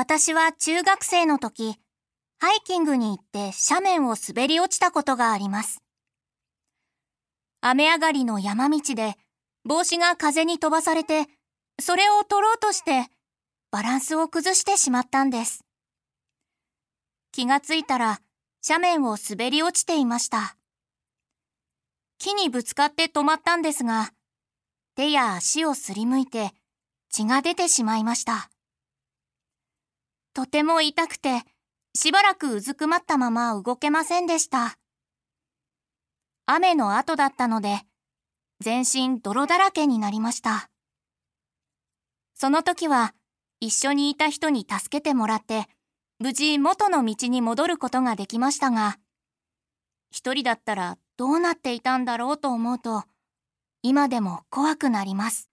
私は中学生の時、ハイキングに行って斜面を滑り落ちたことがあります。雨上がりの山道で帽子が風に飛ばされて、それを取ろうとしてバランスを崩してしまったんです。気がついたら斜面を滑り落ちていました。木にぶつかって止まったんですが、手や足をすりむいて血が出てしまいました。とても痛くて、しばらくうずくまったまま動けませんでした。雨の後だったので、全身泥だらけになりました。その時は、一緒にいた人に助けてもらって、無事元の道に戻ることができましたが、一人だったらどうなっていたんだろうと思うと、今でも怖くなります。